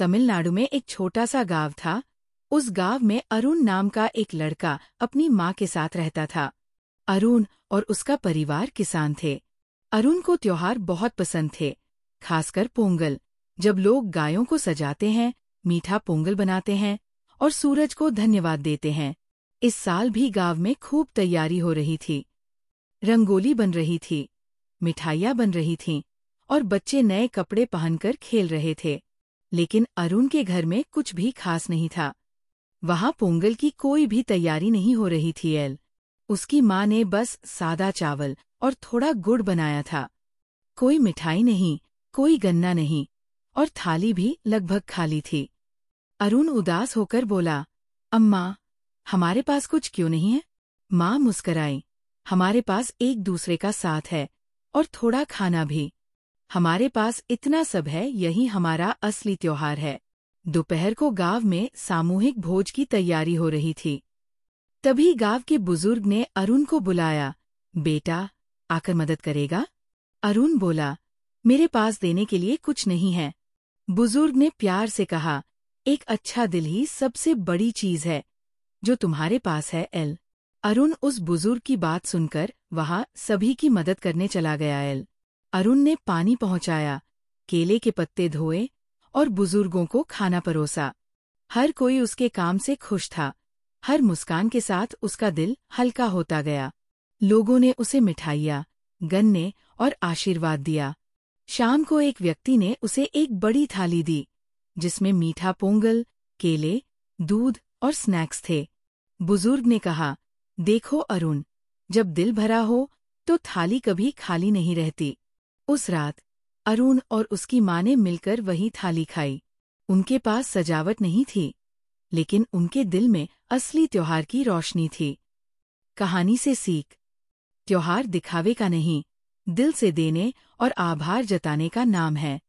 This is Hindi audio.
तमिलनाडु में एक छोटा सा गाँव था। उस गाँव में अरुण नाम का एक लड़का अपनी माँ के साथ रहता था। अरुण और उसका परिवार किसान थे। अरुण को त्योहार बहुत पसंद थे, खासकर पोंगल। जब लोग गायों को सजाते हैं, मीठा पोंगल बनाते हैं और सूरज को धन्यवाद देते हैं। इस साल भी गाँव में खूब तैयारी हो रही थी। रंगोली बन रही थी, मिठाइयाँ बन रही थीं और बच्चे नए कपड़े पहनकर खेल रहे थे। लेकिन अरुण के घर में कुछ भी खास नहीं था। वहाँ पोंगल की कोई भी तैयारी नहीं हो रही थी एल। उसकी माँ ने बस सादा चावल और थोड़ा गुड़ बनाया था। कोई मिठाई नहीं, कोई गन्ना नहीं, और थाली भी लगभग खाली थी। अरुण उदास होकर बोला, अम्मा, हमारे पास कुछ क्यों नहीं है? माँ मुस्कराई, हमारे पास एक दूसरे का साथ है और थोड़ा खाना भी। हमारे पास इतना सब है, यही हमारा असली त्योहार है। दोपहर को गाँव में सामूहिक भोज की तैयारी हो रही थी। तभी गाँव के बुज़ुर्ग ने अरुण को बुलाया। बेटा, आकर मदद करेगा? अरुण बोला, मेरे पास देने के लिए कुछ नहीं है। बुज़ुर्ग ने प्यार से कहा, एक अच्छा दिल ही सबसे बड़ी चीज़ है, जो तुम्हारे पास है, एल। अरुण उस बुज़ुर्ग की बात सुनकर वहाँ सभी की मदद करने चला गया, एल। अरुण ने पानी पहुँचाया, केले के पत्ते धोए और बुज़ुर्गों को खाना परोसा। हर कोई उसके काम से खुश था। हर मुस्कान के साथ उसका दिल हल्का होता गया। लोगों ने उसे मिठाइयाँ, गन्ने और आशीर्वाद दिया। शाम को एक व्यक्ति ने उसे एक बड़ी थाली दी, जिसमें मीठा पोंगल, केले, दूध और स्नैक्स थे। बुज़ुर्ग ने कहा, देखो अरुण, जब दिल भरा हो तो थाली कभी खाली नहीं रहती। उस रात, अरुण और उसकी माँ ने मिलकर वही थाली खाई। उनके पास सजावट नहीं थी, लेकिन उनके दिल में असली त्योहार की रोशनी थी। कहानी से सीख। त्योहार दिखावे का नहीं, दिल से देने और आभार जताने का नाम है।